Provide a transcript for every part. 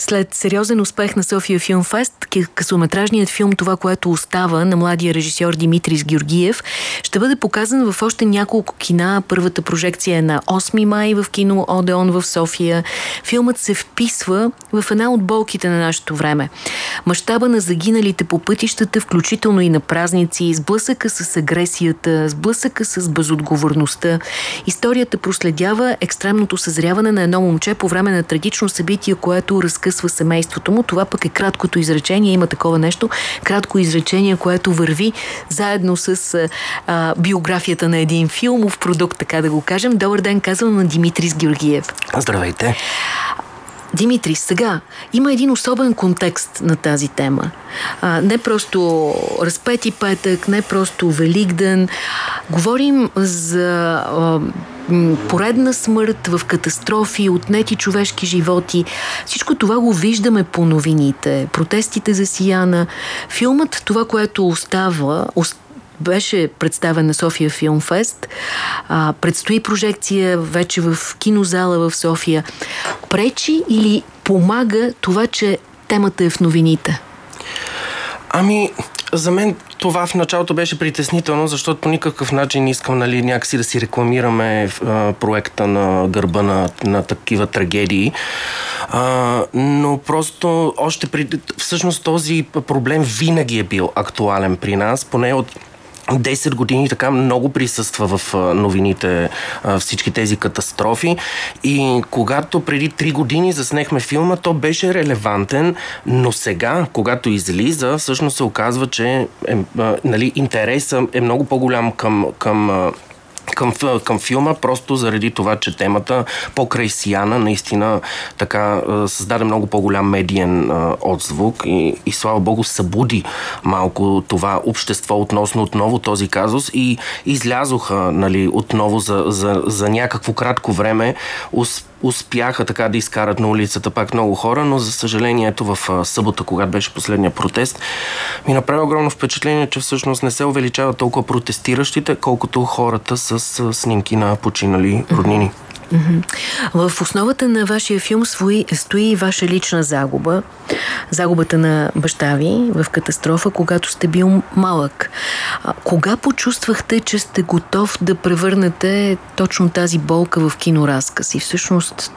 След сериозен успех на София Филм Фест, късометражният филм Това, което остава на младия режисьор Димитрис Георгиев ще бъде показан в още няколко кина. Първата прожекция е на 8 май в кино Одеон в София. Филмът се вписва в една от болките на нашето време. Мащаба на загиналите по пътищата, включително и на празници, сблъсъка с агресията, сблъсъка с безотговорността. Историята проследява екстремното съзряване на едно момче по време на трагично събитие, което разкъсва семейството му. Това пък е краткото изречение. Има такова нещо. Кратко изречение, което върви заедно с а, биографията на един филмов продукт, така да го кажем. Добър ден, казвам на Димитрис Георгиев. Здравейте. Димитри, сега има един особен контекст на тази тема. А, не просто разпети петък, не просто Великден. Говорим за а, поредна смърт в катастрофи, отнети човешки животи. Всичко това го виждаме по новините. Протестите за Сияна. Филмът, това, което остава, беше представен на София Филмфест. А, предстои прожекция вече в кинозала в София. Пречи или помага това, че темата е в новините? Ами, за мен това в началото беше притеснително, защото по никакъв начин не искам нали, някакси да си рекламираме а, проекта на гърба на, на такива трагедии. А, но просто още преди... Всъщност този проблем винаги е бил актуален при нас, поне от 10 години така много присъства в новините всички тези катастрофи. И когато преди 3 години заснехме филма, то беше релевантен, но сега, когато излиза, всъщност се оказва, че е, нали, интереса е много по-голям към, към към, към филма, просто заради това, че темата покрай Сияна наистина така създаде много по-голям медиен отзвук и, и слава богу събуди малко това общество относно отново този казус и излязоха нали, отново за, за, за някакво кратко време успяха така да изкарат на улицата пак много хора, но за съжаление ето в събота, когато беше последния протест, ми направи огромно впечатление, че всъщност не се увеличават толкова протестиращите, колкото хората с снимки на починали роднини. В основата на вашия филм стои, стои ваша лична загуба. Загубата на баща ви в катастрофа, когато сте бил малък. А, кога почувствахте, че сте готов да превърнете точно тази болка в киноразказ? И всъщност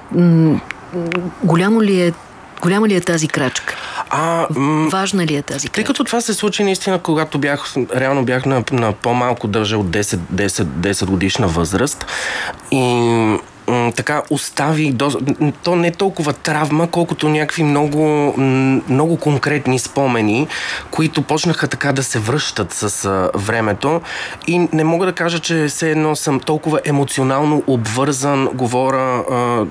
голямо ли е Голяма ли е тази крачка? А, Важна ли е тази крачка? Тъй като това се случи наистина, когато бях, реално бях на, на по-малко дължа от 10, 10, 10 годишна възраст и така остави, до, то не толкова травма, колкото някакви много, много конкретни спомени, които почнаха така да се връщат с а, времето. И не мога да кажа, че все едно съм толкова емоционално обвързан, говоря а,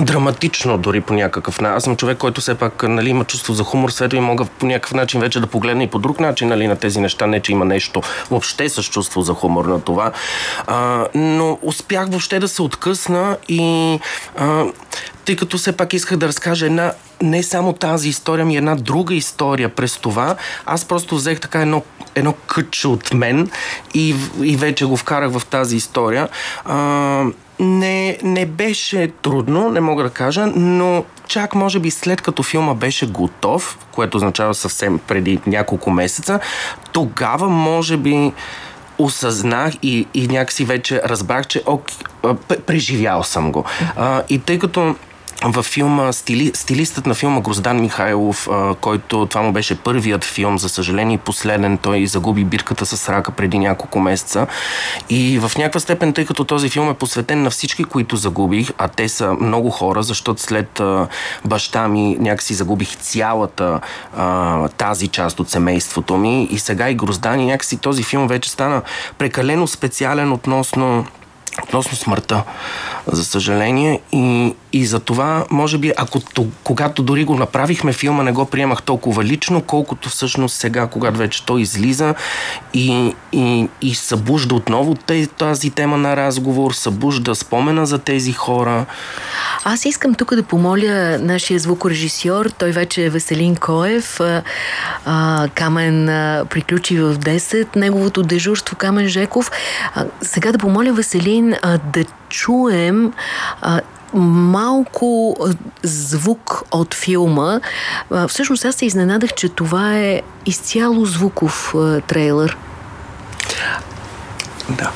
драматично дори по някакъв начин. Аз съм човек, който все пак нали, има чувство за хумор, свето и мога по някакъв начин вече да погледна и по друг начин нали, на тези неща. Не, че има нещо въобще с чувство за хумор на това. А, но успях въобще да се откъсна и а, тъй като все пак исках да разкажа една не само тази история, ми една друга история през това. Аз просто взех така едно, едно кътче от мен и, и вече го вкарах в тази история. А, не, не беше трудно, не мога да кажа, но чак може би след като филма беше готов, което означава съвсем преди няколко месеца, тогава може би осъзнах и, и някакси вече разбрах, че ок, преживял съм го. А, и тъй като във филма, стили, стилистът на филма Гроздан Михайлов, а, който това му беше първият филм, за съжаление последен, той загуби бирката с рака преди няколко месеца. И в някаква степен, тъй като този филм е посветен на всички, които загубих, а те са много хора, защото след а, баща ми някакси загубих цялата а, тази част от семейството ми и сега и Гроздан и някакси този филм вече стана прекалено специален относно относно смъртта, за съжаление. И, и за това, може би, ако когато дори го направихме филма, не го приемах толкова лично, колкото всъщност сега, когато вече той излиза и, и, и събужда отново тази тема на разговор, събужда спомена за тези хора. Аз искам тук да помоля нашия звукорежисьор, той вече е Веселин Коев. А, Камен а, приключи в 10, неговото дежурство Камен Жеков. А, сега да помоля Веселин а, да чуем а, малко звук от филма. Всъщност аз се изненадах, че това е изцяло звуков трейлер. Да.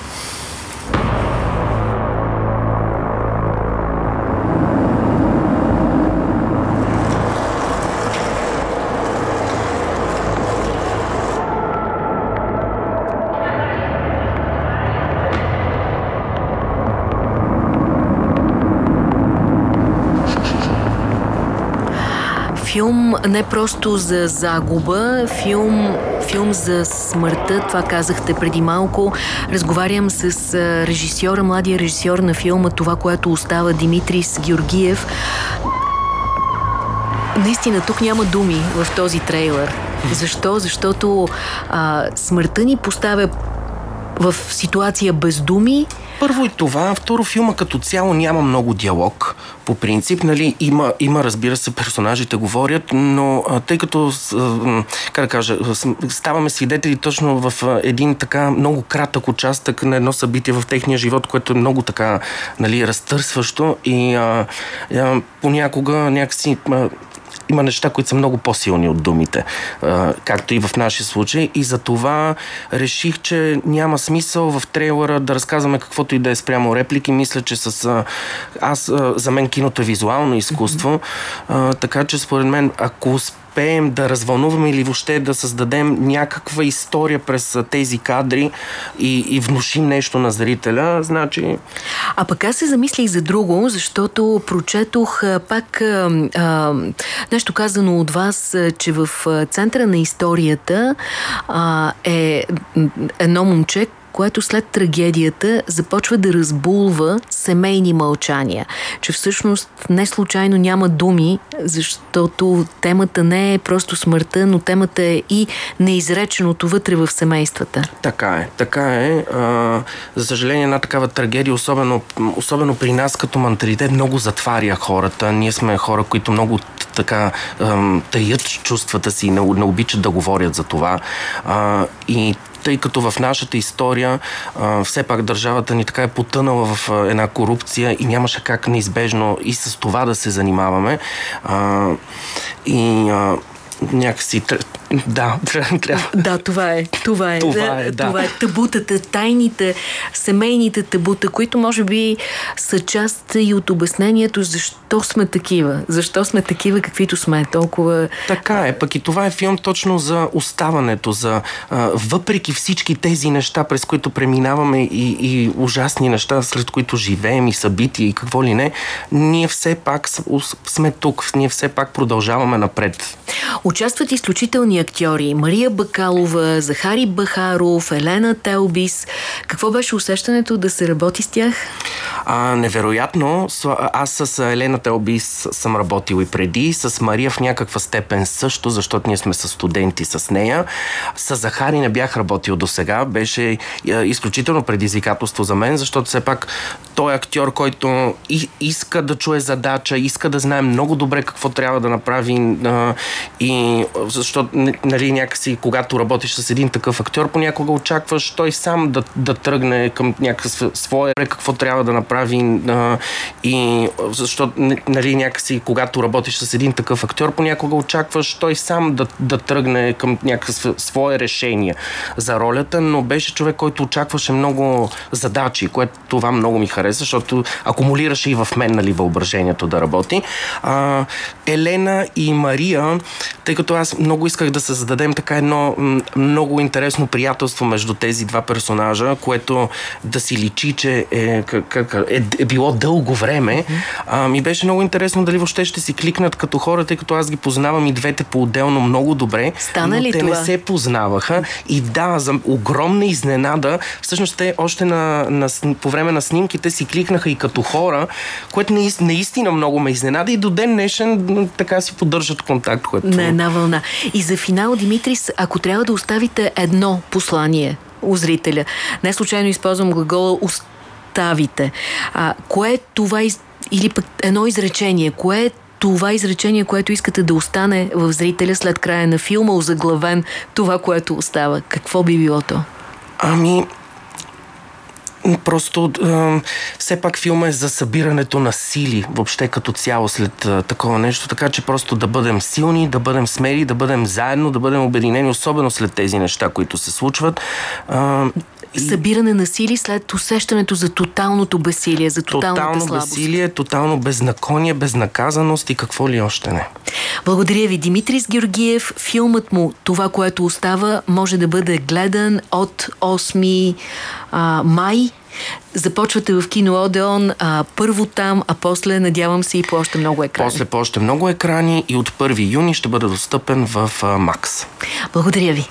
Филм не просто за загуба, филм, филм за смъртта, това казахте преди малко. Разговарям с режисьора, младия режисьор на филма Това, което остава Димитрис Георгиев. Наистина, тук няма думи в този трейлер. Защо? Защото а, смъртта ни поставя в ситуация без думи. Първо и това. Второ, филма като цяло няма много диалог. По принцип, нали, има, има разбира се, персонажите говорят, но тъй като, а, как да кажа, ставаме свидетели точно в един така много кратък участък на едно събитие в техния живот, което е много така, нали, разтърсващо и а, понякога някакси има неща, които са много по-силни от думите, както и в нашия случай. И за това реших, че няма смисъл в трейлера да разказваме каквото и да е спрямо реплики. Мисля, че с... Аз, за мен киното е визуално изкуство, така че според мен, ако успеем да развълнуваме или въобще да създадем някаква история през тези кадри и, и внушим нещо на зрителя, значи... А пък аз се замислих за друго, защото прочетох пак а, нещо казано от вас, че в центъра на историята а, е едно момче, което след трагедията започва да разбулва семейни мълчания. Че всъщност не случайно няма думи, защото темата не е просто смъртта, но темата е и неизреченото вътре в семействата. Така е, така е. А, за съжаление, една такава трагедия, особено, особено при нас като менталитет, много затваря хората. Ние сме хора, които много така таят чувствата си, не, не обичат да говорят за това. А, и тъй като в нашата история а, все пак държавата ни така е потънала в а, една корупция и нямаше как неизбежно и с това да се занимаваме. А, и а, някакси да, трябва. Да, това е. Това е. Това е, да. Това е табутата, тайните, семейните табута, които може би са част и от обяснението защо сме такива. Защо сме такива, каквито сме. Толкова... Така е. Пък и това е филм точно за оставането, за а, въпреки всички тези неща, през които преминаваме и, и ужасни неща, след които живеем и събития и какво ли не, ние все пак сме тук. Ние все пак продължаваме напред. Участват изключителни актьори. Мария Бакалова, Захари Бахаров, Елена Телбис. Какво беше усещането да се работи с тях? А, невероятно. Аз с Елена Телбис съм работил и преди. С Мария в някаква степен също, защото ние сме с студенти с нея. С Захари не бях работил до сега. Беше изключително предизвикателство за мен, защото все пак той е актьор, който иска да чуе задача, иска да знае много добре какво трябва да направи и защото нали, някакси, когато работиш с един такъв актьор, понякога очакваш той сам да, да тръгне към някакъв свое, какво трябва да направи а, и защото нали, някакси, когато работиш с един такъв актьор, понякога очакваш той сам да, да тръгне към някакво свое решение за ролята, но беше човек, който очакваше много задачи, което това много ми хареса, защото акумулираше и в мен нали, въображението да работи. А, Елена и Мария, тъй като аз много исках да създадем така едно много интересно приятелство между тези два персонажа, което да си личи, че е, как, е, е било дълго време. А, ми беше много интересно дали въобще ще си кликнат като хора, тъй като аз ги познавам и двете по-отделно много добре. Стана ли те това? не се познаваха. И да, за огромна изненада, всъщност те още на, на, по време на снимките си кликнаха и като хора, което наистина много ме изненада и до ден днешен така си поддържат контакт. Което... На една вълна. И за финал, Димитрис, ако трябва да оставите едно послание у зрителя, не случайно използвам глагола оставите, а, кое е това из... или пък едно изречение, кое е това изречение, което искате да остане в зрителя след края на филма, озаглавен това, което остава? Какво би било то? Ами, просто а, все пак филма е за събирането на сили, въобще като цяло след а, такова нещо, така че просто да бъдем силни, да бъдем смели, да бъдем заедно, да бъдем обединени, особено след тези неща, които се случват. А, събиране на сили след усещането за тоталното безсилие, за тоталната тотално слабост. безсилие, тотално безнаконие, безнаказаност и какво ли още не. Благодаря ви, Димитрис Георгиев. Филмът му «Това, което остава» може да бъде гледан от 8 а, май. Започвате в кино Одеон, а, първо там, а после, надявам се, и по още много екрани. После по още много екрани и от 1 юни ще бъде достъпен в а, Макс. Благодаря ви.